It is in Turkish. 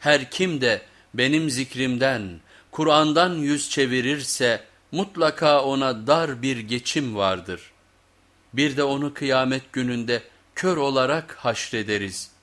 Her kim de benim zikrimden, Kur'an'dan yüz çevirirse mutlaka ona dar bir geçim vardır. Bir de onu kıyamet gününde kör olarak haşrederiz.''